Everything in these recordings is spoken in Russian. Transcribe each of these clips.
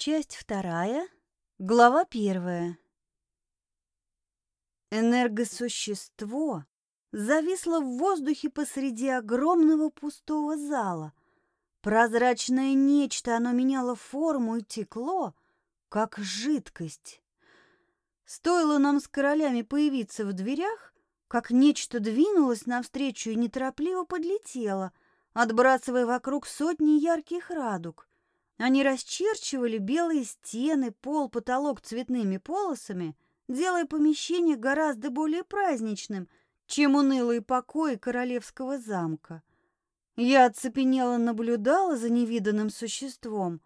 Часть вторая, глава первая. Энергосущество зависло в воздухе посреди огромного пустого зала. Прозрачное нечто, оно меняло форму и текло, как жидкость. Стоило нам с королями появиться в дверях, как нечто двинулось навстречу и неторопливо подлетело, отбрасывая вокруг сотни ярких радуг. Они расчерчивали белые стены, пол, потолок цветными полосами, делая помещение гораздо более праздничным, чем унылые покои королевского замка. Я оцепенела наблюдала за невиданным существом.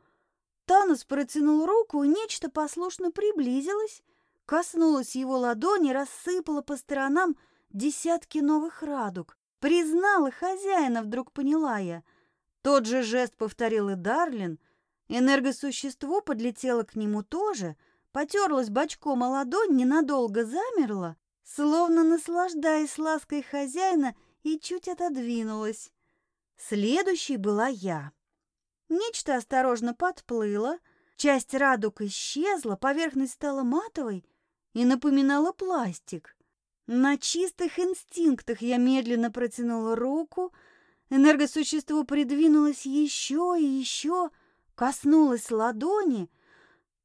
Танос протянул руку, и нечто послушно приблизилось, коснулось его ладони, рассыпало по сторонам десятки новых радуг. Признала хозяина, вдруг поняла я. Тот же жест повторил и Дарлин — Энергосущество подлетело к нему тоже, потерлось бочком о ладонь, ненадолго замерло, словно наслаждаясь лаской хозяина, и чуть отодвинулась. Следующей была я. Нечто осторожно подплыло, часть радуг исчезла, поверхность стала матовой и напоминала пластик. На чистых инстинктах я медленно протянула руку, энергосущество придвинулось еще и еще, Коснулась ладони,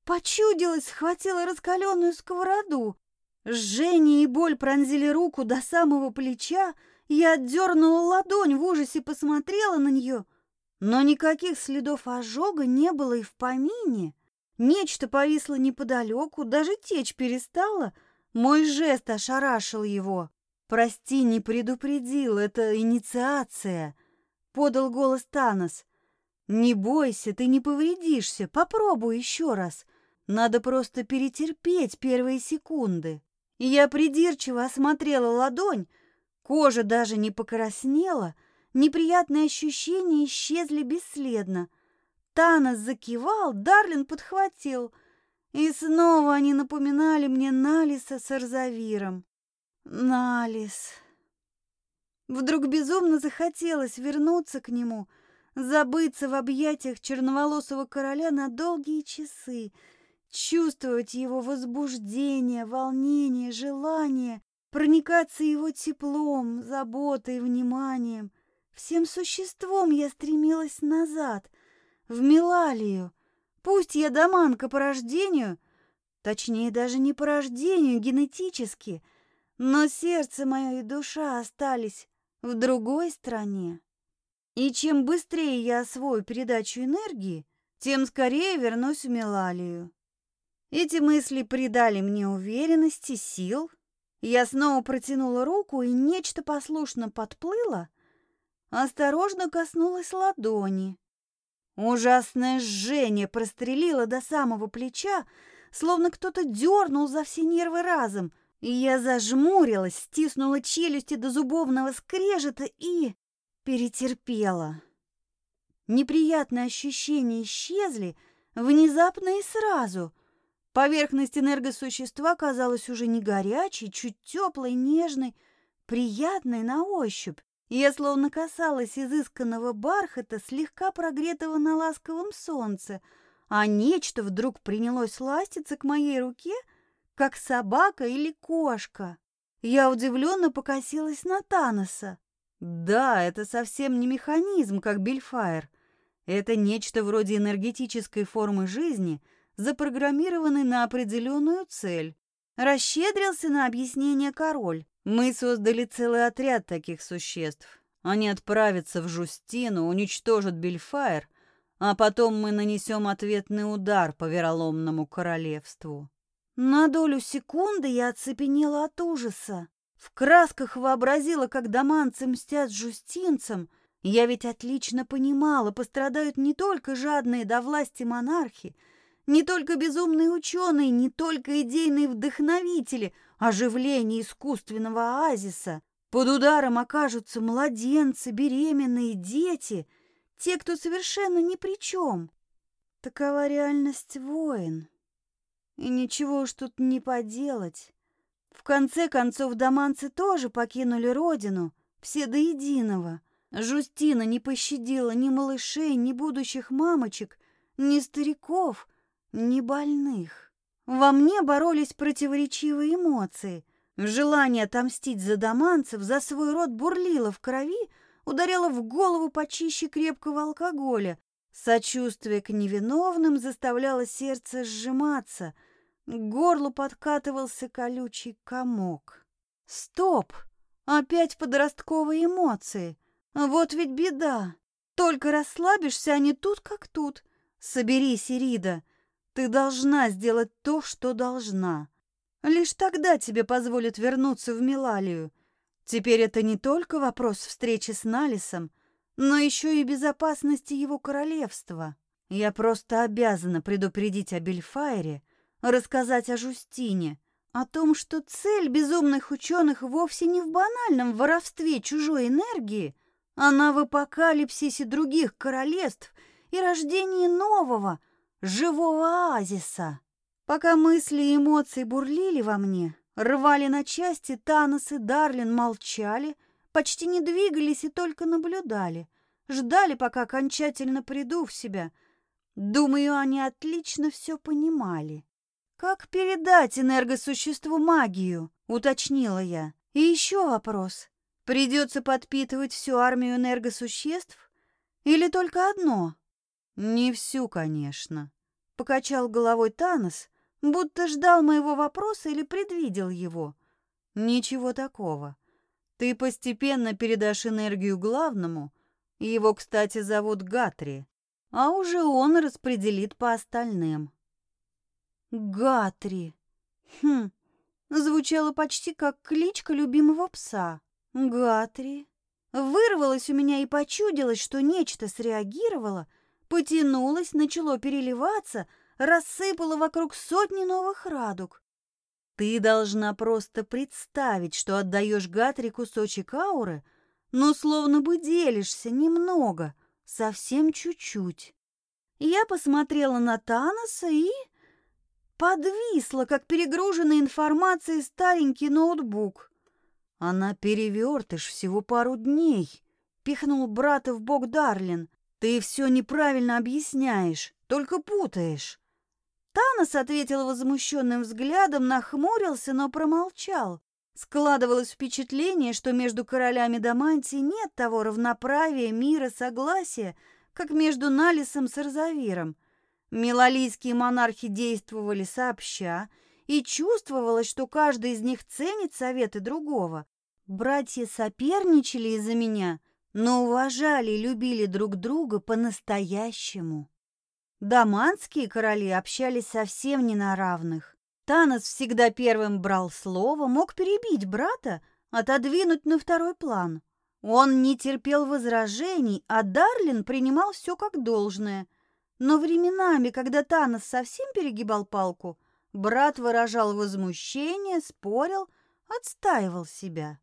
почудилась, схватила раскаленную сковороду. Жжение и боль пронзили руку до самого плеча, я отдернула ладонь, в ужасе посмотрела на нее, но никаких следов ожога не было и в помине. Нечто повисло неподалеку, даже течь перестала. Мой жест ошарашил его. «Прости, не предупредил, это инициация», — подал голос Танос. Не бойся, ты не повредишься. Попробуй еще раз. Надо просто перетерпеть первые секунды. И я придирчиво осмотрела ладонь. Кожа даже не покраснела. Неприятные ощущения исчезли бесследно. Танос закивал, Дарлин подхватил. И снова они напоминали мне Налиса с Арзавиром. Налис. Вдруг безумно захотелось вернуться к нему — забыться в объятиях черноволосого короля на долгие часы, чувствовать его возбуждение, волнение, желание, проникаться его теплом, заботой, вниманием. Всем существом я стремилась назад, в Милалию. Пусть я доманка по рождению, точнее даже не по рождению, генетически, но сердце мое и душа остались в другой стране. И чем быстрее я освою передачу энергии, тем скорее вернусь в Мелалию. Эти мысли придали мне уверенности, сил. Я снова протянула руку, и нечто послушно подплыло, осторожно коснулась ладони. Ужасное жжение прострелило до самого плеча, словно кто-то дернул за все нервы разом, я зажмурилась, стиснула челюсти до зубовного скрежета и перетерпела. Неприятные ощущения исчезли внезапно и сразу. Поверхность энергосущества казалась уже не горячей, чуть теплой, нежной, приятной на ощупь. Я словно касалась изысканного бархата, слегка прогретого на ласковом солнце, а нечто вдруг принялось ластиться к моей руке, как собака или кошка. Я удивленно покосилась на Таноса. Да, это совсем не механизм, как Бельфайр. Это нечто вроде энергетической формы жизни, запрограммированной на определенную цель. Расщедрился на объяснение король. Мы создали целый отряд таких существ. Они отправятся в Жустину, уничтожат Бельфайр, а потом мы нанесем ответный удар по вероломному королевству. На долю секунды я оцепенела от ужаса. В красках вообразила, как доманцы мстят жустинцам. Я ведь отлично понимала, пострадают не только жадные до власти монархи, не только безумные ученые, не только идейные вдохновители, оживление искусственного оазиса. Под ударом окажутся младенцы, беременные, дети, те, кто совершенно ни при чем. Такова реальность воин. И ничего уж тут не поделать. В конце концов, доманцы тоже покинули родину, все до единого. Жустина не пощадила ни малышей, ни будущих мамочек, ни стариков, не больных. Во мне боролись противоречивые эмоции. Желание отомстить за доманцев, за свой род бурлило в крови, ударило в голову почище крепкого алкоголя. Сочувствие к невиновным заставляло сердце сжиматься, к горлу подкатывался колючий комок. Стоп! Опять подростковые эмоции. Вот ведь беда. Только расслабишься, они тут как тут. Соберись, Ирида. Ты должна сделать то, что должна. Лишь тогда тебе позволят вернуться в Милалию. Теперь это не только вопрос встречи с Налисом, но еще и безопасности его королевства. Я просто обязана предупредить о Бельфайре, рассказать о Жустине, о том, что цель безумных ученых вовсе не в банальном воровстве чужой энергии, она в апокалипсисе других королевств и рождении нового, живого оазиса. Пока мысли и эмоции бурлили во мне, рвали на части, Танос и Дарлин молчали, почти не двигались и только наблюдали, ждали, пока окончательно приду в себя. Думаю, они отлично все понимали. «Как передать энергосуществу магию?» — уточнила я. «И еще вопрос. Придется подпитывать всю армию энергосуществ? Или только одно?» «Не всю, конечно», — покачал головой Танос, будто ждал моего вопроса или предвидел его. «Ничего такого. Ты постепенно передашь энергию главному, его, кстати, зовут Гатри, а уже он распределит по остальным». Гатри. Хм, звучало почти как кличка любимого пса. Гатри. Вырвалось у меня и почудилось, что нечто среагировало, потянулось, начало переливаться, рассыпало вокруг сотни новых радуг. Ты должна просто представить, что отдаешь Гатри кусочек ауры, но словно бы делишься немного, совсем чуть-чуть. Я посмотрела на Таноса и подвисла, как перегруженный информацией старенький ноутбук. Она перевертыш всего пару дней, пихнул брата в бок Дарлин. Ты все неправильно объясняешь, только путаешь. Танос ответил возмущенным взглядом, нахмурился, но промолчал. Складывалось впечатление, что между королями Дамантии нет того равноправия, мира, согласия, как между Налисом с Арзавиром — Милалийские монархи действовали сообща, и чувствовалось, что каждый из них ценит советы другого. Братья соперничали из-за меня, но уважали и любили друг друга по-настоящему. Даманские короли общались совсем не на равных. Танос всегда первым брал слово, мог перебить брата, отодвинуть на второй план. Он не терпел возражений, а Дарлин принимал все как должное – но временами, когда Танос совсем перегибал палку, брат выражал возмущение, спорил, отстаивал себя.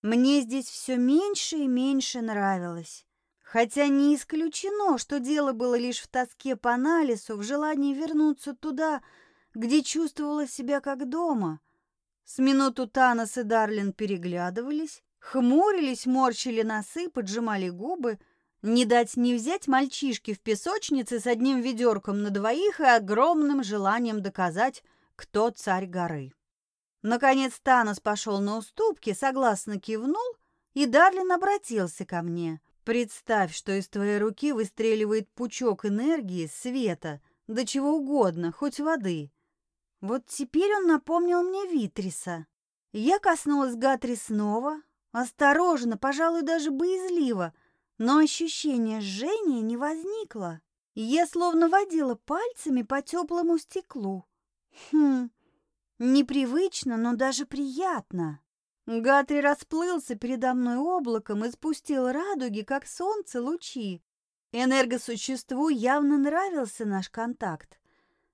Мне здесь все меньше и меньше нравилось. Хотя не исключено, что дело было лишь в тоске по анализу, в желании вернуться туда, где чувствовала себя как дома. С минуту Танос и Дарлин переглядывались, хмурились, морщили носы, поджимали губы — не дать не взять мальчишки в песочнице с одним ведерком на двоих и огромным желанием доказать, кто царь горы. Наконец Танос пошел на уступки, согласно кивнул, и Дарлин обратился ко мне. «Представь, что из твоей руки выстреливает пучок энергии, света, да чего угодно, хоть воды». Вот теперь он напомнил мне Витриса. Я коснулась Гатри снова, осторожно, пожалуй, даже боязливо, но ощущение жжения не возникло. Я словно водила пальцами по теплому стеклу. Хм, непривычно, но даже приятно. Гатри расплылся передо мной облаком и спустил радуги, как солнце, лучи. Энергосуществу явно нравился наш контакт.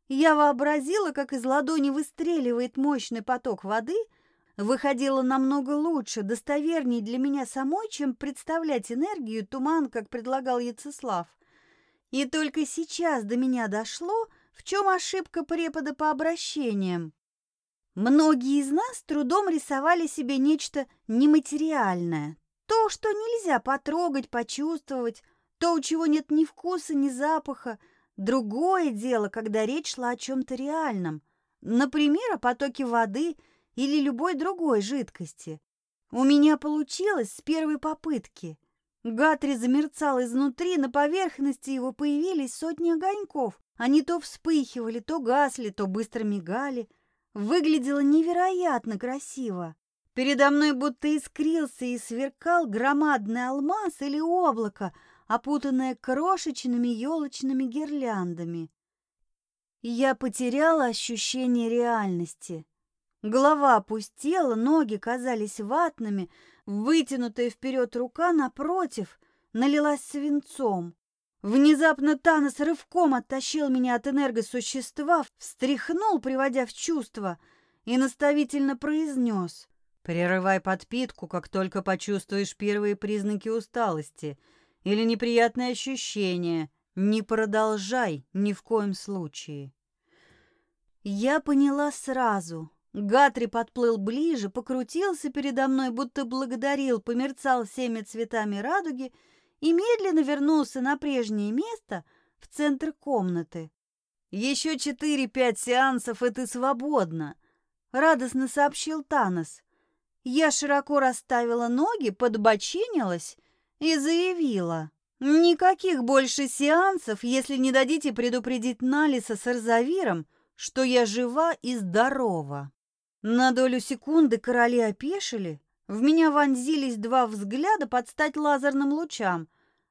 Я вообразила, как из ладони выстреливает мощный поток воды — выходило намного лучше, достоверней для меня самой, чем представлять энергию туман, как предлагал Яцеслав. И только сейчас до меня дошло, в чем ошибка препода по обращениям. Многие из нас трудом рисовали себе нечто нематериальное, то, что нельзя потрогать, почувствовать, то, у чего нет ни вкуса, ни запаха, Другое дело, когда речь шла о чем-то реальном, например, о потоке воды или любой другой жидкости. У меня получилось с первой попытки. Гатри замерцал изнутри, на поверхности его появились сотни огоньков. Они то вспыхивали, то гасли, то быстро мигали. Выглядело невероятно красиво. Передо мной будто искрился и сверкал громадный алмаз или облако, опутанное крошечными елочными гирляндами. Я потеряла ощущение реальности. Голова опустела, ноги казались ватными, вытянутая вперед рука напротив налилась свинцом. Внезапно Танос рывком оттащил меня от энергосущества, встряхнул, приводя в чувство, и наставительно произнес. «Прерывай подпитку, как только почувствуешь первые признаки усталости или неприятные ощущения. Не продолжай ни в коем случае». Я поняла сразу. Гатри подплыл ближе, покрутился передо мной, будто благодарил, померцал всеми цветами радуги — и медленно вернулся на прежнее место в центр комнаты. «Еще четыре-пять сеансов, и ты свободна», — радостно сообщил Танос. Я широко расставила ноги, подбочинилась и заявила. «Никаких больше сеансов, если не дадите предупредить Налиса с Арзавиром, что я жива и здорова». На долю секунды короли опешили, в меня вонзились два взгляда под стать лазерным лучам.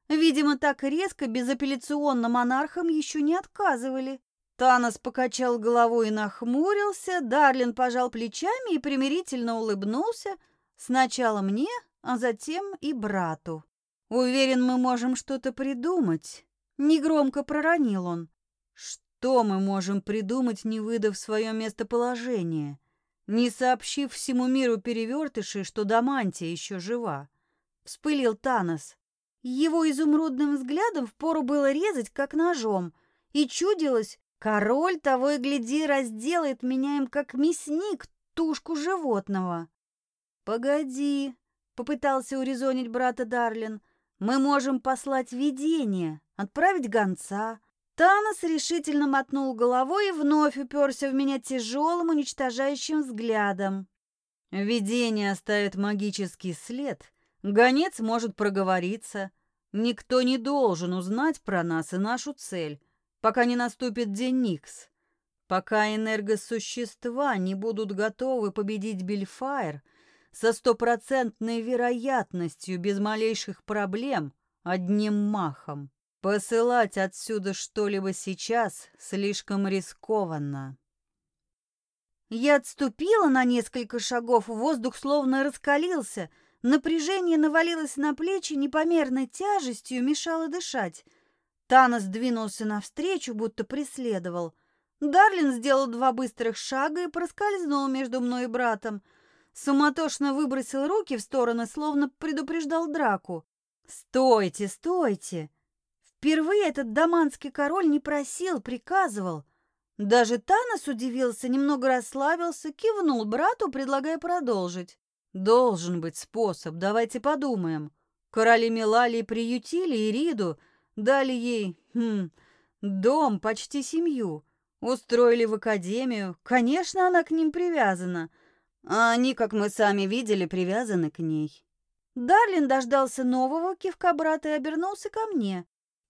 Видимо, так резко безапелляционно монархам еще не отказывали. Танос покачал головой и нахмурился, Дарлин пожал плечами и примирительно улыбнулся. Сначала мне, а затем и брату. «Уверен, мы можем что-то придумать», — негромко проронил он. «Что мы можем придумать, не выдав свое местоположение?» Не сообщив всему миру перевертыши, что Дамантия еще жива. Вспылил Танос. Его изумрудным взглядом впору было резать, как ножом, и чудилось, король того и гляди разделает меня им, как мясник, тушку животного. «Погоди», — попытался урезонить брата Дарлин, — «мы можем послать видение, отправить гонца, Танос решительно мотнул головой и вновь уперся в меня тяжелым уничтожающим взглядом. Видение оставит магический след. Гонец может проговориться. Никто не должен узнать про нас и нашу цель, пока не наступит день Никс. Пока энергосущества не будут готовы победить Бельфайр со стопроцентной вероятностью, без малейших проблем, одним махом. Посылать отсюда что-либо сейчас слишком рискованно. Я отступила на несколько шагов, воздух словно раскалился, напряжение навалилось на плечи непомерной тяжестью, мешало дышать. Танос двинулся навстречу, будто преследовал. Дарлин сделал два быстрых шага и проскользнул между мной и братом. Суматошно выбросил руки в стороны, словно предупреждал драку. «Стойте, стойте!» Впервые этот даманский король не просил, приказывал. Даже Танос удивился, немного расслабился, кивнул брату, предлагая продолжить. «Должен быть способ, давайте подумаем. Короли Милалии приютили Ириду, дали ей, хм, дом, почти семью, устроили в академию. Конечно, она к ним привязана, а они, как мы сами видели, привязаны к ней». Дарлин дождался нового кивка брата и обернулся ко мне.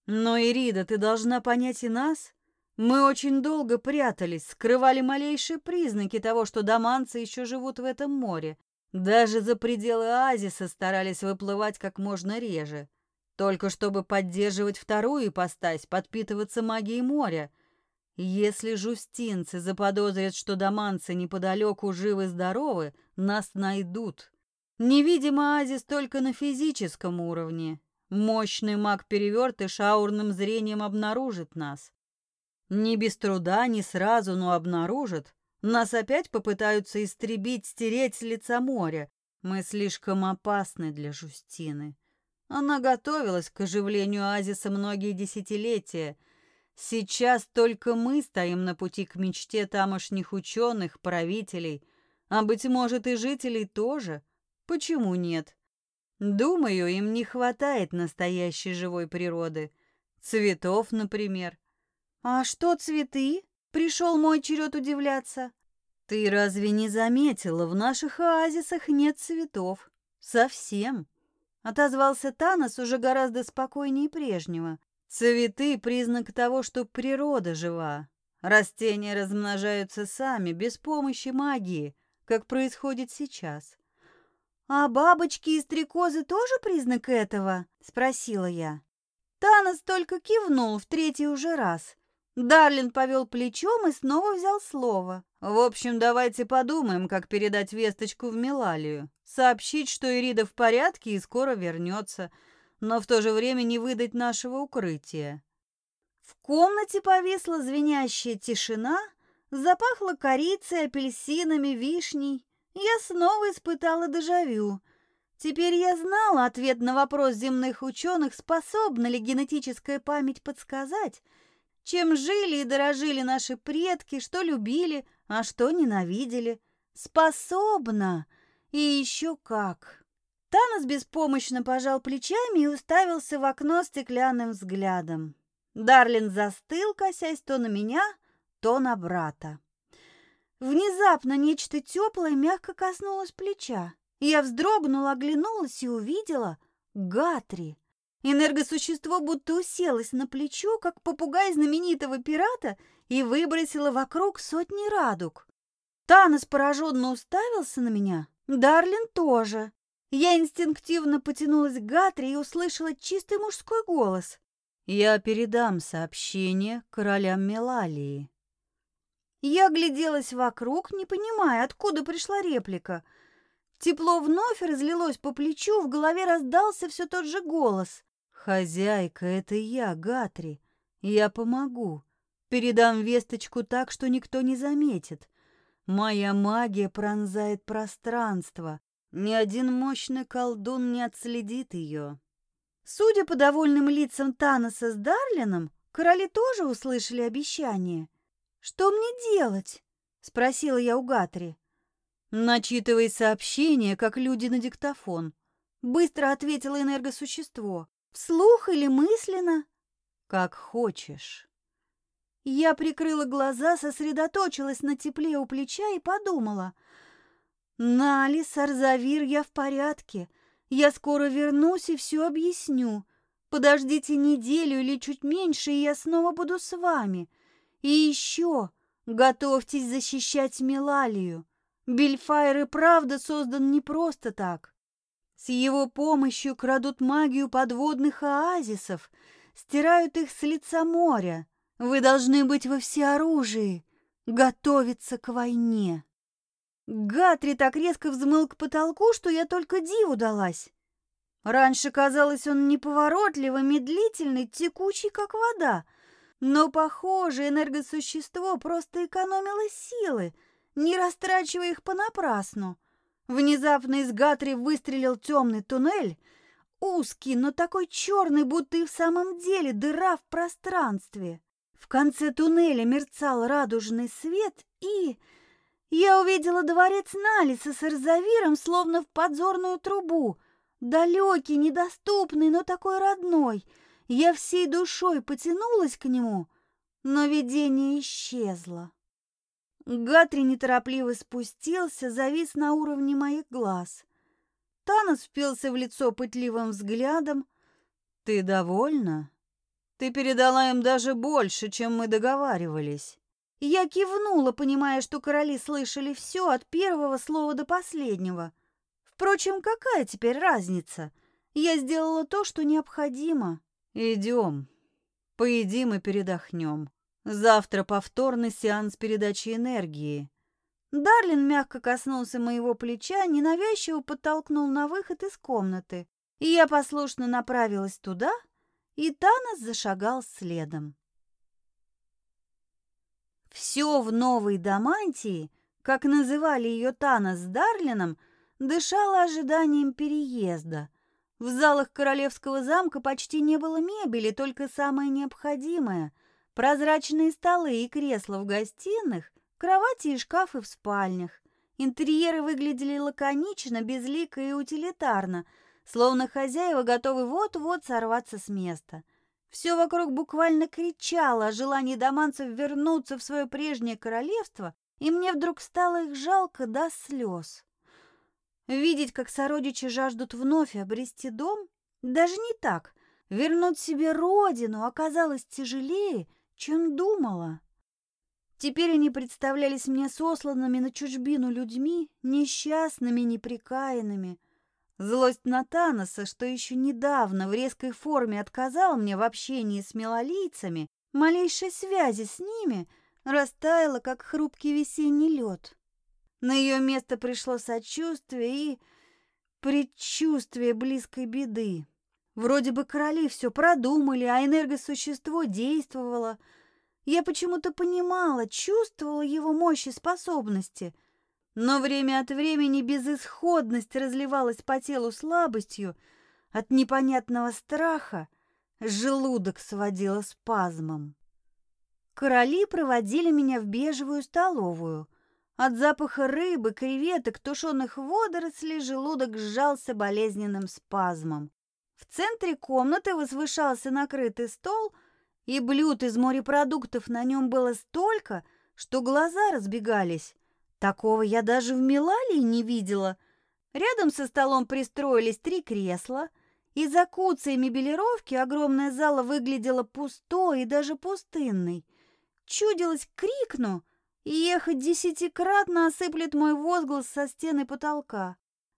Но, Ирида, ты должна понять и нас. Мы очень долго прятались, скрывали малейшие признаки того, что доманцы еще живут в этом море. Даже за пределы оазиса старались выплывать как можно реже. Только чтобы поддерживать вторую ипостась, подпитываться магией моря. Если жустинцы заподозрят, что доманцы неподалеку живы-здоровы, нас найдут. Невидимо оазис только на физическом уровне, Мощный маг-перевертыш аурным зрением обнаружит нас. Не без труда, не сразу, но обнаружит. Нас опять попытаются истребить, стереть с лица моря. Мы слишком опасны для Жустины. Она готовилась к оживлению оазиса многие десятилетия. Сейчас только мы стоим на пути к мечте тамошних ученых, правителей, а, быть может, и жителей тоже. Почему нет? Думаю, им не хватает настоящей живой природы. Цветов, например. А что цветы? Пришел мой черед удивляться. Ты разве не заметила, в наших оазисах нет цветов? Совсем. Отозвался Танос уже гораздо спокойнее прежнего. Цветы — признак того, что природа жива. Растения размножаются сами, без помощи магии, как происходит сейчас. «А бабочки и стрекозы тоже признак этого?» — спросила я. Танос только кивнул в третий уже раз. Дарлин повел плечом и снова взял слово. «В общем, давайте подумаем, как передать весточку в Милалию. Сообщить, что Ирида в порядке и скоро вернется, но в то же время не выдать нашего укрытия». В комнате повисла звенящая тишина, запахло корицей, апельсинами, вишней. Я снова испытала дежавю. Теперь я знала ответ на вопрос земных ученых, способна ли генетическая память подсказать, чем жили и дорожили наши предки, что любили, а что ненавидели. Способна! И еще как! Танос беспомощно пожал плечами и уставился в окно стеклянным взглядом. Дарлин застыл, косясь то на меня, то на брата. Внезапно нечто теплое мягко коснулось плеча. Я вздрогнула, оглянулась и увидела Гатри. Энергосущество будто уселось на плечо, как попугай знаменитого пирата, и выбросило вокруг сотни радуг. Танос пораженно уставился на меня, Дарлин тоже. Я инстинктивно потянулась к Гатри и услышала чистый мужской голос. «Я передам сообщение королям Мелалии». Я гляделась вокруг, не понимая, откуда пришла реплика. Тепло вновь разлилось по плечу, в голове раздался все тот же голос. «Хозяйка, это я, Гатри. Я помогу. Передам весточку так, что никто не заметит. Моя магия пронзает пространство. Ни один мощный колдун не отследит ее». Судя по довольным лицам Таноса с Дарлином, короли тоже услышали обещание — «Что мне делать?» — спросила я у Гатри. «Начитывай сообщение, как люди на диктофон», — быстро ответило энергосущество. «Вслух или мысленно?» «Как хочешь». Я прикрыла глаза, сосредоточилась на тепле у плеча и подумала. «Нали, Сарзавир, я в порядке. Я скоро вернусь и все объясню. Подождите неделю или чуть меньше, и я снова буду с вами. И еще готовьтесь защищать Мелалию. Бельфайр и правда создан не просто так. С его помощью крадут магию подводных оазисов, стирают их с лица моря. Вы должны быть во всеоружии, готовиться к войне. Гатри так резко взмыл к потолку, что я только диву далась. Раньше казалось он неповоротливо, медлительный, текучий, как вода — но, похоже, энергосущество просто экономило силы, не растрачивая их понапрасну. Внезапно из Гатри выстрелил темный туннель, узкий, но такой черный, будто и в самом деле дыра в пространстве. В конце туннеля мерцал радужный свет, и... Я увидела дворец Налиса с Эрзавиром, словно в подзорную трубу. Далекий, недоступный, но такой родной — я всей душой потянулась к нему, но видение исчезло. Гатри неторопливо спустился, завис на уровне моих глаз. Танос впился в лицо пытливым взглядом. «Ты довольна? Ты передала им даже больше, чем мы договаривались». Я кивнула, понимая, что короли слышали все от первого слова до последнего. Впрочем, какая теперь разница? Я сделала то, что необходимо. Идем. Поедим и передохнем. Завтра повторный сеанс передачи энергии. Дарлин мягко коснулся моего плеча, ненавязчиво подтолкнул на выход из комнаты. И я послушно направилась туда, и Танос зашагал следом. Все в новой Дамантии, как называли ее Танос с Дарлином, дышало ожиданием переезда — в залах королевского замка почти не было мебели, только самое необходимое. Прозрачные столы и кресла в гостиных, кровати и шкафы в спальнях. Интерьеры выглядели лаконично, безлико и утилитарно, словно хозяева готовы вот-вот сорваться с места. Все вокруг буквально кричало о желании доманцев вернуться в свое прежнее королевство, и мне вдруг стало их жалко до слез. Видеть, как сородичи жаждут вновь обрести дом, даже не так. Вернуть себе родину оказалось тяжелее, чем думала. Теперь они представлялись мне сосланными на чужбину людьми, несчастными, неприкаянными. Злость на Таноса, что еще недавно в резкой форме отказал мне в общении с милолийцами, малейшей связи с ними, растаяла, как хрупкий весенний лед. На ее место пришло сочувствие и предчувствие близкой беды. Вроде бы короли все продумали, а энергосущество действовало. Я почему-то понимала, чувствовала его мощь и способности. Но время от времени безысходность разливалась по телу слабостью, от непонятного страха желудок сводило спазмом. Короли проводили меня в бежевую столовую. От запаха рыбы, креветок, тушеных водорослей желудок сжался болезненным спазмом. В центре комнаты возвышался накрытый стол, и блюд из морепродуктов на нем было столько, что глаза разбегались. Такого я даже в Милалии не видела. Рядом со столом пристроились три кресла. Из-за куца и мебелировки огромная зала выглядела пустой и даже пустынной. Чудилось, крикну, ехать десятикратно осыплет мой возглас со стены потолка.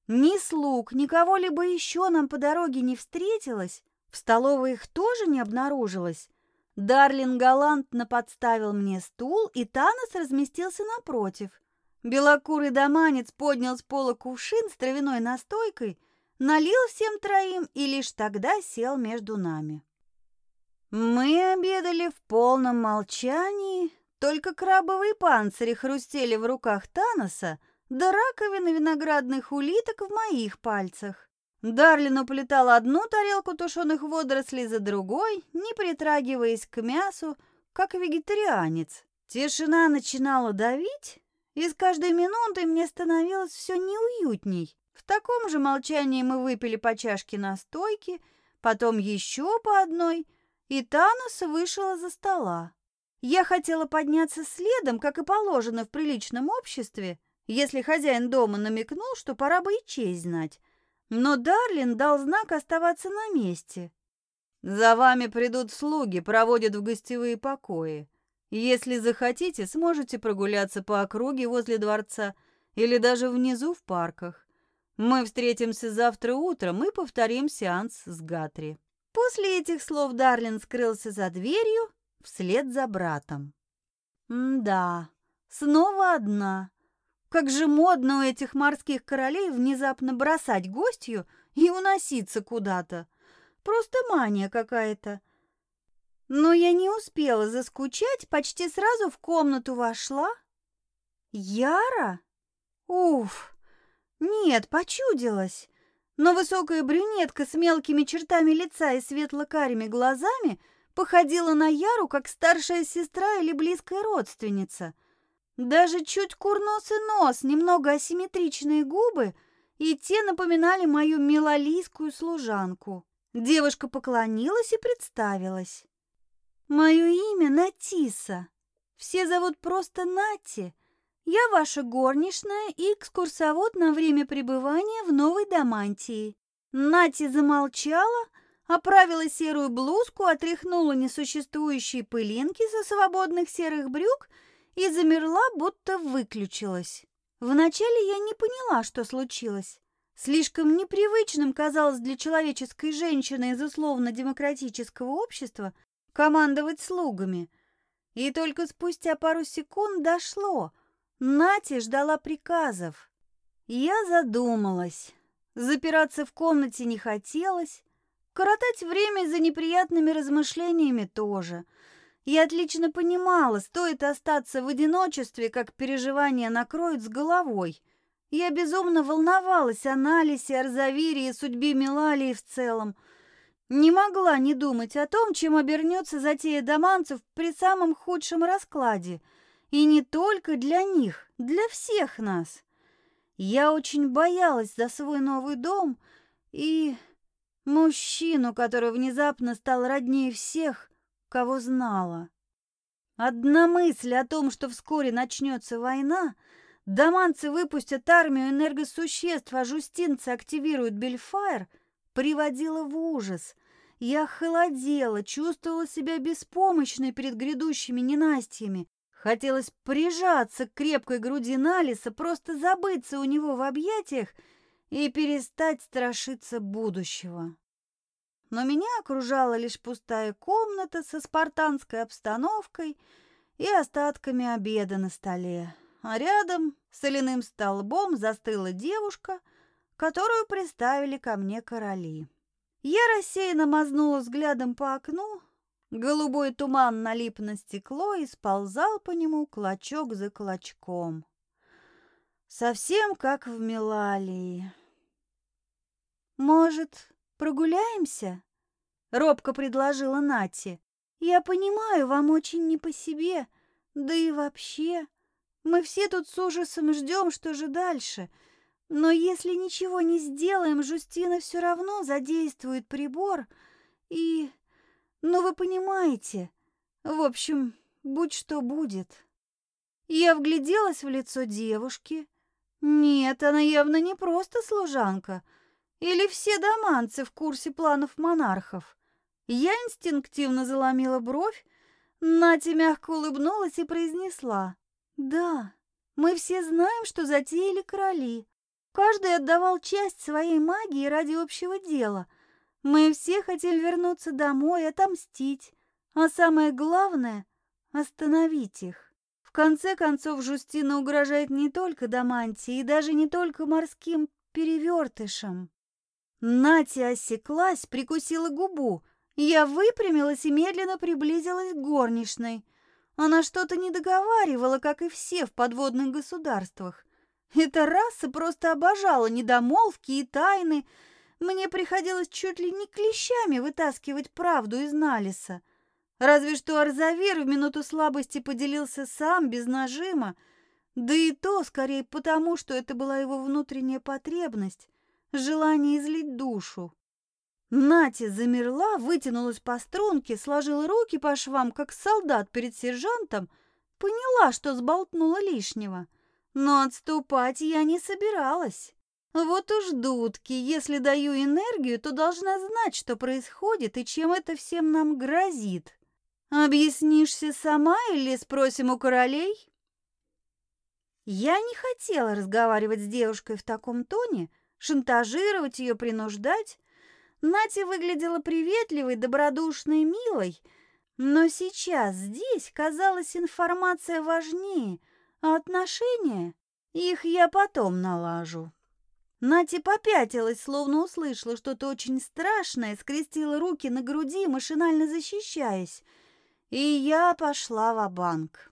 Ни слуг, ни кого-либо еще нам по дороге не встретилось, в столовой их тоже не обнаружилось. Дарлин галантно подставил мне стул, и Танос разместился напротив. Белокурый доманец поднял с пола кувшин с травяной настойкой, налил всем троим и лишь тогда сел между нами. Мы обедали в полном молчании, только крабовые панцири хрустели в руках Таноса, да раковины виноградных улиток в моих пальцах. Дарлин уплетал одну тарелку тушеных водорослей за другой, не притрагиваясь к мясу, как вегетарианец. Тишина начинала давить, и с каждой минутой мне становилось все неуютней. В таком же молчании мы выпили по чашке настойки, потом еще по одной, и Танос вышел за стола. Я хотела подняться следом, как и положено в приличном обществе, если хозяин дома намекнул, что пора бы и честь знать. Но Дарлин дал знак оставаться на месте. «За вами придут слуги, проводят в гостевые покои. Если захотите, сможете прогуляться по округе возле дворца или даже внизу в парках. Мы встретимся завтра утром и повторим сеанс с Гатри». После этих слов Дарлин скрылся за дверью вслед за братом. «Да, снова одна». Как же модно у этих морских королей внезапно бросать гостью и уноситься куда-то. Просто мания какая-то. Но я не успела заскучать, почти сразу в комнату вошла. Яра? Уф! Нет, почудилась. Но высокая брюнетка с мелкими чертами лица и светло-карими глазами походила на Яру, как старшая сестра или близкая родственница — даже чуть курносый нос, немного асимметричные губы, и те напоминали мою милолийскую служанку. Девушка поклонилась и представилась. «Мое имя Натиса. Все зовут просто Нати. Я ваша горничная и экскурсовод на время пребывания в Новой Дамантии». Нати замолчала, оправила серую блузку, отряхнула несуществующие пылинки со свободных серых брюк и замерла, будто выключилась. Вначале я не поняла, что случилось. Слишком непривычным казалось для человеческой женщины из условно-демократического общества командовать слугами. И только спустя пару секунд дошло. Нати ждала приказов. Я задумалась. Запираться в комнате не хотелось. Коротать время за неприятными размышлениями тоже – я отлично понимала, стоит остаться в одиночестве, как переживания накроют с головой. Я безумно волновалась о Налисе, Арзавире и судьбе Милалии в целом. Не могла не думать о том, чем обернется затея доманцев при самом худшем раскладе. И не только для них, для всех нас. Я очень боялась за свой новый дом и... Мужчину, который внезапно стал роднее всех, кого знала. Одна мысль о том, что вскоре начнется война, доманцы выпустят армию энергосуществ, а жустинцы активируют Бельфайр, приводила в ужас. Я холодела, чувствовала себя беспомощной перед грядущими ненастьями. Хотелось прижаться к крепкой груди Налиса, просто забыться у него в объятиях и перестать страшиться будущего. Но меня окружала лишь пустая комната со спартанской обстановкой и остатками обеда на столе. А рядом соляным столбом застыла девушка, которую приставили ко мне короли. Я рассеянно мазнула взглядом по окну. Голубой туман налип на стекло и сползал по нему клочок за клочком. Совсем как в Мелалии. «Может, прогуляемся?» — робко предложила Нати. «Я понимаю, вам очень не по себе, да и вообще. Мы все тут с ужасом ждем, что же дальше. Но если ничего не сделаем, Жустина все равно задействует прибор и... Ну, вы понимаете. В общем, будь что будет». Я вгляделась в лицо девушки. Нет, она явно не просто служанка — или все доманцы в курсе планов монархов? Я инстинктивно заломила бровь, Натя мягко улыбнулась и произнесла. «Да, мы все знаем, что затеяли короли. Каждый отдавал часть своей магии ради общего дела. Мы все хотим вернуться домой, отомстить. А самое главное — остановить их. В конце концов, Жустина угрожает не только Дамантии и даже не только морским перевертышам. Натя осеклась, прикусила губу. Я выпрямилась и медленно приблизилась к горничной. Она что-то не договаривала, как и все в подводных государствах. Эта раса просто обожала недомолвки и тайны. Мне приходилось чуть ли не клещами вытаскивать правду из Налиса. Разве что Арзавир в минуту слабости поделился сам, без нажима. Да и то скорее потому, что это была его внутренняя потребность желание излить душу. Натя замерла, вытянулась по струнке, сложила руки по швам, как солдат перед сержантом, поняла, что сболтнула лишнего. Но отступать я не собиралась. Вот уж дудки, если даю энергию, то должна знать, что происходит и чем это всем нам грозит. Объяснишься сама или спросим у королей? Я не хотела разговаривать с девушкой в таком тоне, шантажировать ее, принуждать. Натя выглядела приветливой, добродушной, милой, но сейчас здесь казалась информация важнее, а отношения их я потом налажу. Натя попятилась, словно услышала что-то очень страшное, скрестила руки на груди, машинально защищаясь, и я пошла в банк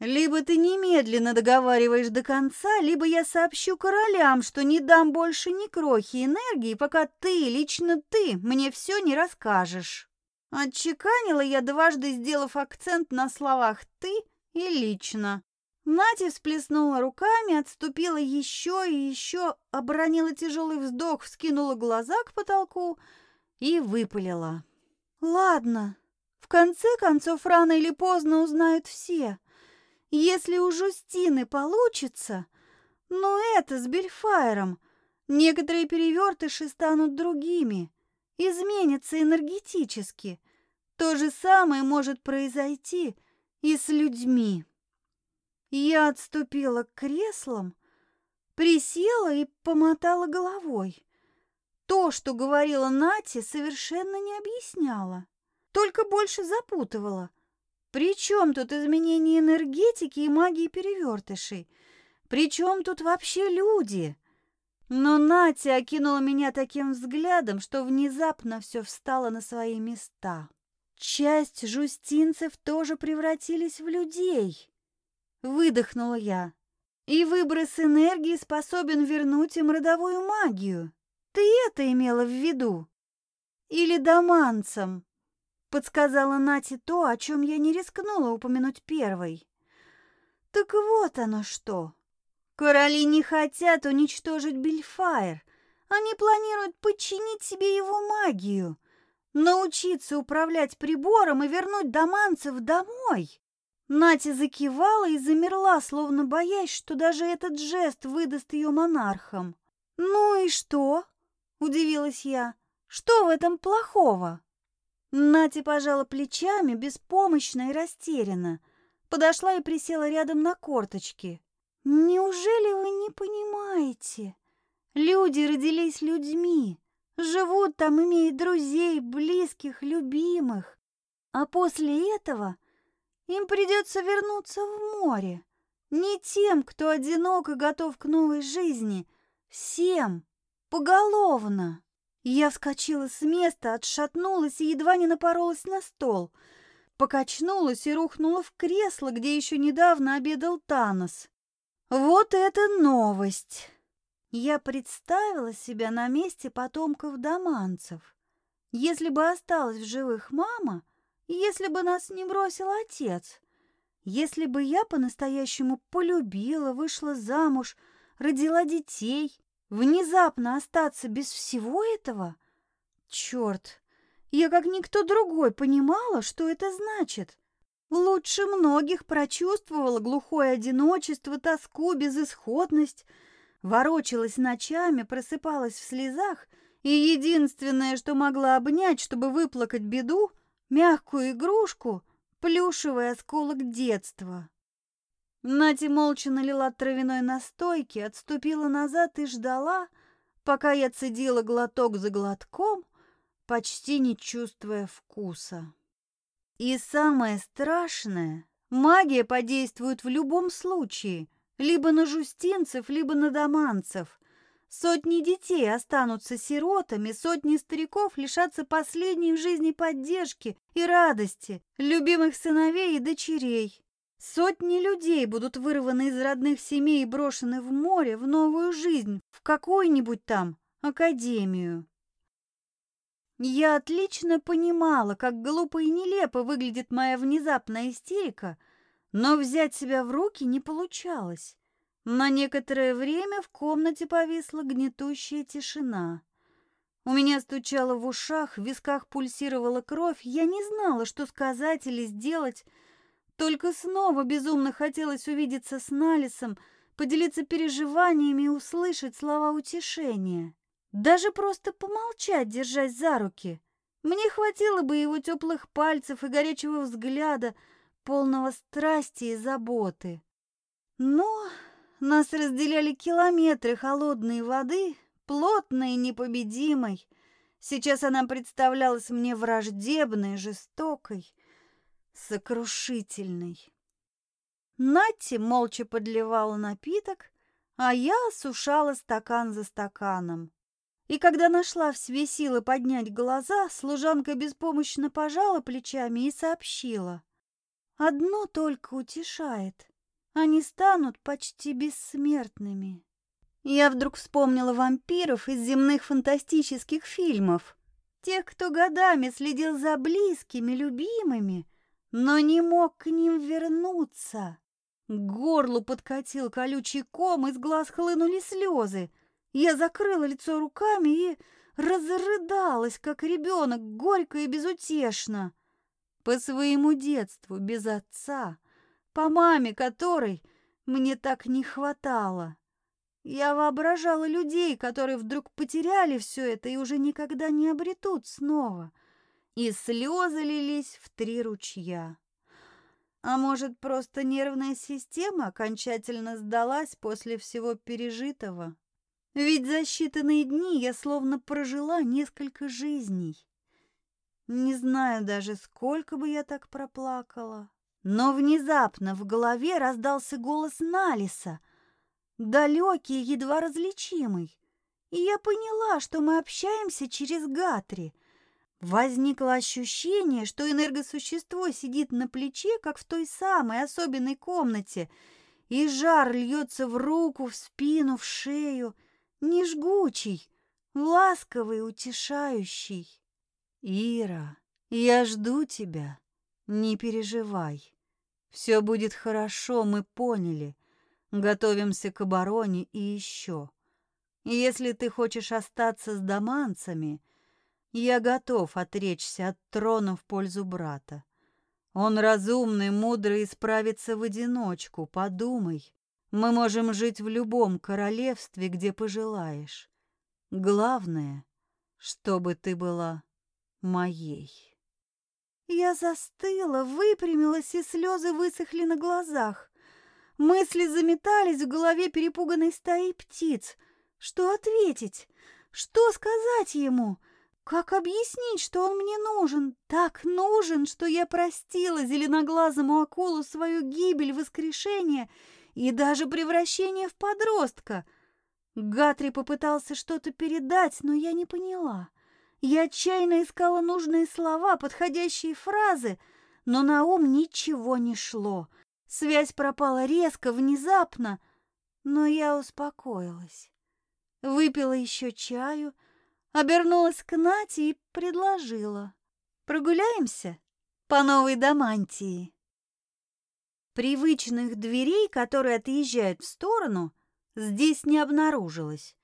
либо ты немедленно договариваешь до конца, либо я сообщу королям, что не дам больше ни крохи энергии, пока ты, лично ты, мне все не расскажешь. Отчеканила я дважды, сделав акцент на словах «ты» и «лично». Натя всплеснула руками, отступила еще и еще, оборонила тяжелый вздох, вскинула глаза к потолку и выпалила. «Ладно, в конце концов, рано или поздно узнают все». Если у Жустины получится, но это с Бельфайром. Некоторые перевертыши станут другими, изменятся энергетически. То же самое может произойти и с людьми. Я отступила к креслам, присела и помотала головой. То, что говорила Натя, совершенно не объясняла, только больше запутывала – при чем тут изменение энергетики и магии перевертышей? При чем тут вообще люди? Но Натя окинула меня таким взглядом, что внезапно все встало на свои места. Часть жустинцев тоже превратились в людей. Выдохнула я. И выброс энергии способен вернуть им родовую магию. Ты это имела в виду? Или доманцам? Подсказала Нате то, о чем я не рискнула упомянуть первой. Так вот оно что. Короли не хотят уничтожить Бельфайр. Они планируют подчинить себе его магию, научиться управлять прибором и вернуть доманцев домой. Натя закивала и замерла, словно боясь, что даже этот жест выдаст ее монархам. «Ну и что?» – удивилась я. «Что в этом плохого?» Натя пожала плечами, беспомощно и растерянно. Подошла и присела рядом на корточки. «Неужели вы не понимаете? Люди родились людьми, живут там, имея друзей, близких, любимых. А после этого им придется вернуться в море. Не тем, кто одинок и готов к новой жизни, всем, поголовно. Я вскочила с места, отшатнулась и едва не напоролась на стол. Покачнулась и рухнула в кресло, где еще недавно обедал Танос. Вот это новость! Я представила себя на месте потомков доманцев. Если бы осталась в живых мама, если бы нас не бросил отец, если бы я по-настоящему полюбила, вышла замуж, родила детей, внезапно остаться без всего этого? Черт, я как никто другой понимала, что это значит. Лучше многих прочувствовала глухое одиночество, тоску, безысходность, ворочалась ночами, просыпалась в слезах, и единственное, что могла обнять, чтобы выплакать беду, мягкую игрушку, плюшевый осколок детства. Нати молча налила травяной настойки, отступила назад и ждала, пока я цедила глоток за глотком, почти не чувствуя вкуса. И самое страшное, магия подействует в любом случае, либо на жустинцев, либо на доманцев. Сотни детей останутся сиротами, сотни стариков лишатся последней в жизни поддержки и радости, любимых сыновей и дочерей. Сотни людей будут вырваны из родных семей и брошены в море в новую жизнь, в какую-нибудь там академию. Я отлично понимала, как глупо и нелепо выглядит моя внезапная истерика, но взять себя в руки не получалось. На некоторое время в комнате повисла гнетущая тишина. У меня стучало в ушах, в висках пульсировала кровь, я не знала, что сказать или сделать. Только снова безумно хотелось увидеться с Налисом, поделиться переживаниями и услышать слова утешения. Даже просто помолчать, держась за руки. Мне хватило бы его теплых пальцев и горячего взгляда, полного страсти и заботы. Но нас разделяли километры холодной воды, плотной и непобедимой. Сейчас она представлялась мне враждебной, жестокой, сокрушительной. Натти молча подливала напиток, а я осушала стакан за стаканом. И когда нашла в себе силы поднять глаза, служанка беспомощно пожала плечами и сообщила. «Одно только утешает. Они станут почти бессмертными. Я вдруг вспомнила вампиров из земных фантастических фильмов. Тех, кто годами следил за близкими, любимыми, но не мог к ним вернуться. К горлу подкатил колючий ком, из глаз хлынули слезы. Я закрыла лицо руками и разрыдалась, как ребенок, горько и безутешно. По своему детству, без отца — по маме которой мне так не хватало. Я воображала людей, которые вдруг потеряли все это и уже никогда не обретут снова. И слезы лились в три ручья. А может, просто нервная система окончательно сдалась после всего пережитого? Ведь за считанные дни я словно прожила несколько жизней. Не знаю даже, сколько бы я так проплакала. Но внезапно в голове раздался голос Налиса, далекий, едва различимый, и я поняла, что мы общаемся через Гатри. Возникло ощущение, что энергосущество сидит на плече, как в той самой особенной комнате, и жар льется в руку, в спину, в шею, не жгучий, ласковый, утешающий. «Ира, я жду тебя», не переживай. Все будет хорошо, мы поняли. Готовимся к обороне и еще. Если ты хочешь остаться с доманцами, я готов отречься от трона в пользу брата. Он разумный, мудрый и справится в одиночку. Подумай, мы можем жить в любом королевстве, где пожелаешь. Главное, чтобы ты была моей. Я застыла, выпрямилась, и слезы высохли на глазах. Мысли заметались в голове перепуганной стаи птиц. Что ответить? Что сказать ему? Как объяснить, что он мне нужен? Так нужен, что я простила зеленоглазому акулу свою гибель, воскрешение и даже превращение в подростка. Гатри попытался что-то передать, но я не поняла. Я отчаянно искала нужные слова, подходящие фразы, но на ум ничего не шло. Связь пропала резко, внезапно, но я успокоилась. Выпила еще чаю, обернулась к Нате и предложила. «Прогуляемся по новой Дамантии?» Привычных дверей, которые отъезжают в сторону, здесь не обнаружилось.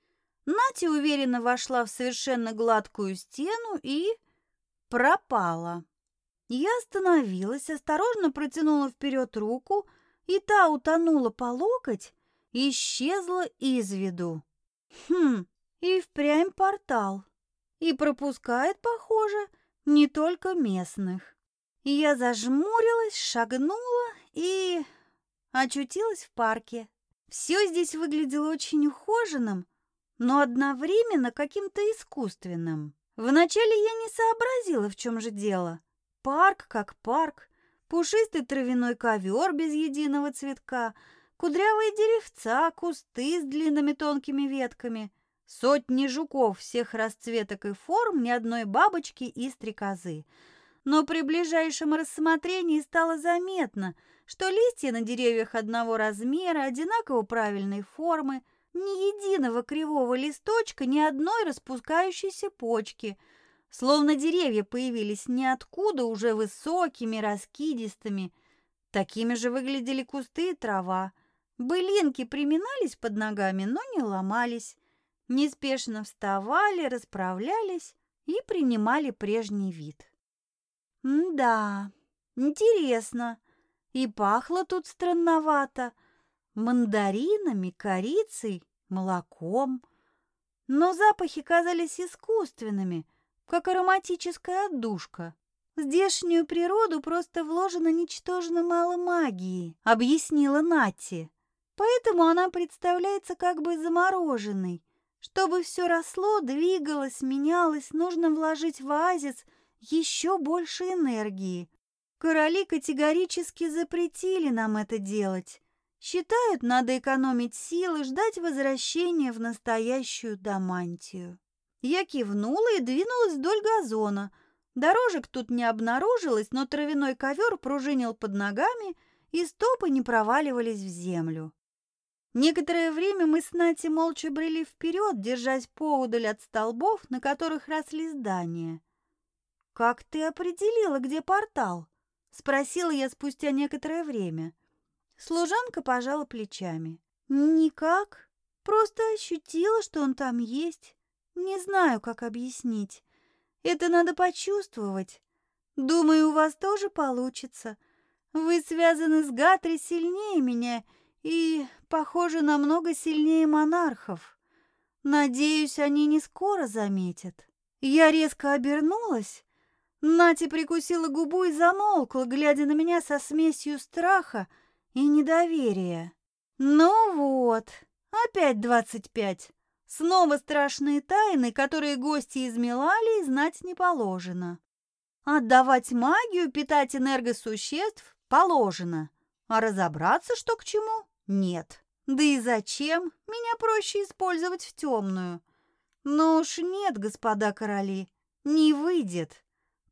Натя уверенно вошла в совершенно гладкую стену и пропала. Я остановилась, осторожно протянула вперед руку, и та утонула по локоть и исчезла из виду. Хм, и впрямь портал. И пропускает, похоже, не только местных. Я зажмурилась, шагнула и очутилась в парке. Все здесь выглядело очень ухоженным, но одновременно каким-то искусственным. Вначале я не сообразила, в чем же дело. Парк как парк, пушистый травяной ковер без единого цветка, кудрявые деревца, кусты с длинными тонкими ветками, сотни жуков всех расцветок и форм, ни одной бабочки и стрекозы. Но при ближайшем рассмотрении стало заметно, что листья на деревьях одного размера, одинаково правильной формы – ни единого кривого листочка, ни одной распускающейся почки, словно деревья появились ниоткуда уже высокими, раскидистыми. Такими же выглядели кусты и трава. Былинки приминались под ногами, но не ломались. Неспешно вставали, расправлялись и принимали прежний вид. да, интересно. И пахло тут странновато – мандаринами, корицей, молоком. Но запахи казались искусственными, как ароматическая отдушка. В здешнюю природу просто вложено ничтожно мало магии, объяснила Нати. Поэтому она представляется как бы замороженной. Чтобы все росло, двигалось, менялось, нужно вложить в оазис еще больше энергии. Короли категорически запретили нам это делать. Считают, надо экономить силы, ждать возвращения в настоящую Дамантию. Я кивнула и двинулась вдоль газона. Дорожек тут не обнаружилось, но травяной ковер пружинил под ногами, и стопы не проваливались в землю. Некоторое время мы с Нати молча брели вперед, держась поудаль от столбов, на которых росли здания. «Как ты определила, где портал?» — спросила я спустя некоторое время. — Служанка пожала плечами. «Никак. Просто ощутила, что он там есть. Не знаю, как объяснить. Это надо почувствовать. Думаю, у вас тоже получится. Вы связаны с Гатри сильнее меня и, похоже, намного сильнее монархов. Надеюсь, они не скоро заметят». Я резко обернулась. Нати прикусила губу и замолкла, глядя на меня со смесью страха и недоверие. Ну вот, опять двадцать пять. Снова страшные тайны, которые гости из Милалии знать не положено. Отдавать магию, питать энергосуществ положено, а разобраться, что к чему, нет. Да и зачем? Меня проще использовать в темную. Но уж нет, господа короли, не выйдет.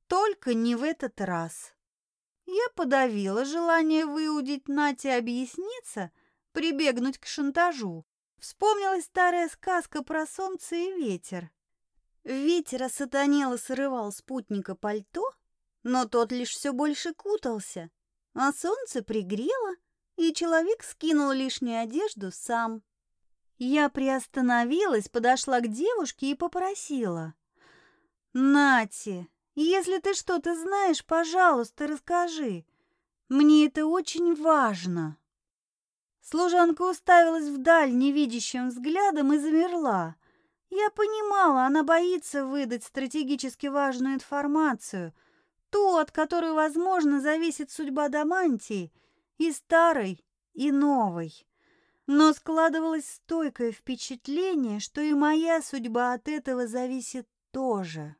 Только не в этот раз. Я подавила желание выудить Нате объясниться, прибегнуть к шантажу. Вспомнилась старая сказка про солнце и ветер. Ветер осатанело срывал спутника пальто, но тот лишь все больше кутался, а солнце пригрело, и человек скинул лишнюю одежду сам. Я приостановилась, подошла к девушке и попросила. «Нати, если ты что-то знаешь, пожалуйста, расскажи. Мне это очень важно». Служанка уставилась вдаль невидящим взглядом и замерла. Я понимала, она боится выдать стратегически важную информацию, ту, от которой, возможно, зависит судьба Дамантии, и старой, и новой. Но складывалось стойкое впечатление, что и моя судьба от этого зависит тоже.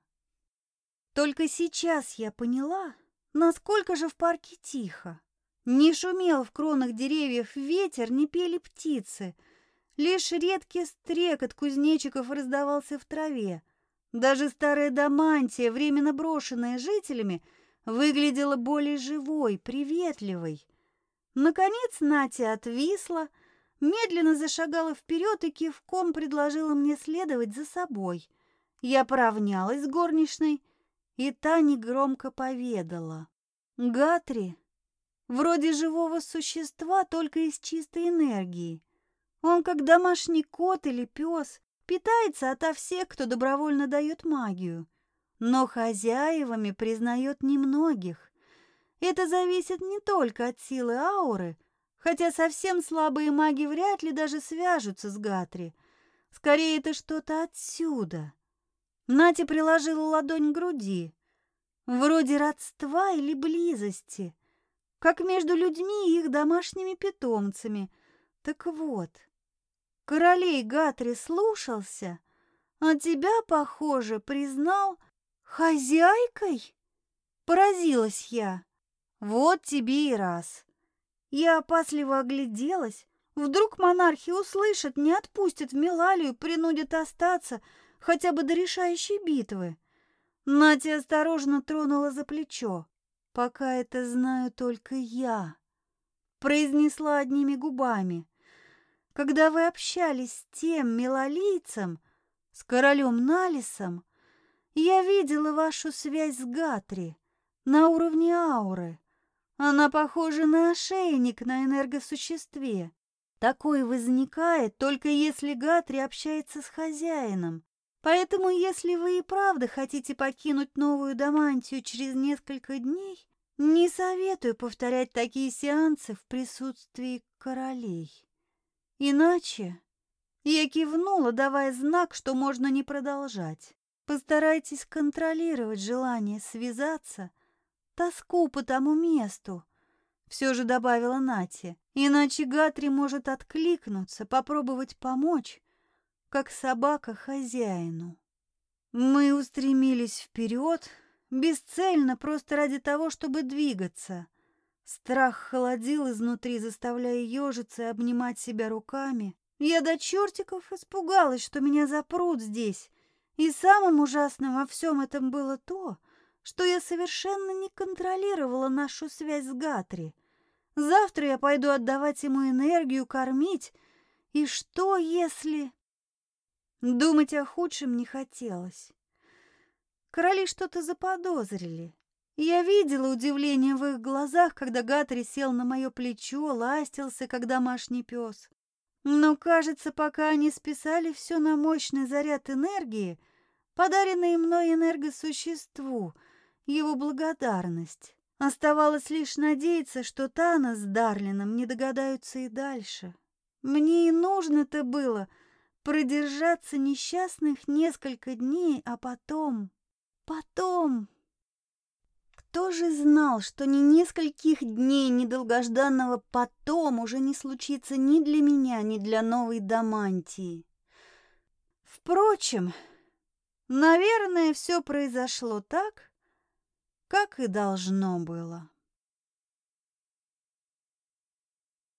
Только сейчас я поняла, насколько же в парке тихо. Не шумел в кронах деревьев ветер, не пели птицы. Лишь редкий стрекот кузнечиков раздавался в траве. Даже старая домантия, временно брошенная жителями, выглядела более живой, приветливой. Наконец Натя отвисла, медленно зашагала вперед и кивком предложила мне следовать за собой. Я поравнялась с горничной, и та негромко поведала. Гатри Вроде живого существа, только из чистой энергии. Он как домашний кот или пес, питается ото всех, кто добровольно дает магию. Но хозяевами признает немногих. Это зависит не только от силы ауры, хотя совсем слабые маги вряд ли даже свяжутся с Гатри. Скорее, это что-то отсюда. Нати приложила ладонь к груди. Вроде родства или близости — как между людьми и их домашними питомцами. Так вот, королей Гатри слушался, а тебя, похоже, признал хозяйкой? Поразилась я. Вот тебе и раз. Я опасливо огляделась. Вдруг монархи услышат, не отпустят в Милалию, принудят остаться хотя бы до решающей битвы. Натя осторожно тронула за плечо. Пока это знаю только я, произнесла одними губами. Когда вы общались с тем милолийцем, с королем Налисом, я видела вашу связь с Гатри на уровне ауры. Она похожа на ошейник на энергосуществе. Такой возникает только если Гатри общается с хозяином. Поэтому, если вы и правда хотите покинуть новую Дамантию через несколько дней, не советую повторять такие сеансы в присутствии королей. Иначе я кивнула, давая знак, что можно не продолжать. Постарайтесь контролировать желание связаться, тоску по тому месту, все же добавила Нати, иначе Гатри может откликнуться, попробовать помочь, как собака хозяину. Мы устремились вперед, бесцельно, просто ради того, чтобы двигаться. Страх холодил изнутри, заставляя ежиться и обнимать себя руками. Я до чертиков испугалась, что меня запрут здесь. И самым ужасным во всем этом было то, что я совершенно не контролировала нашу связь с Гатри. Завтра я пойду отдавать ему энергию, кормить. И что, если... Думать о худшем не хотелось. Короли что-то заподозрили. Я видела удивление в их глазах, когда Гатри сел на мое плечо, ластился, как домашний пес. Но, кажется, пока они списали все на мощный заряд энергии, подаренный мной энергосуществу, его благодарность. Оставалось лишь надеяться, что Тана с Дарлином не догадаются и дальше. Мне и нужно-то было — продержаться несчастных несколько дней, а потом... Потом... Кто же знал, что ни нескольких дней, ни долгожданного потом уже не случится ни для меня, ни для новой Дамантии? Впрочем, наверное, все произошло так, как и должно было.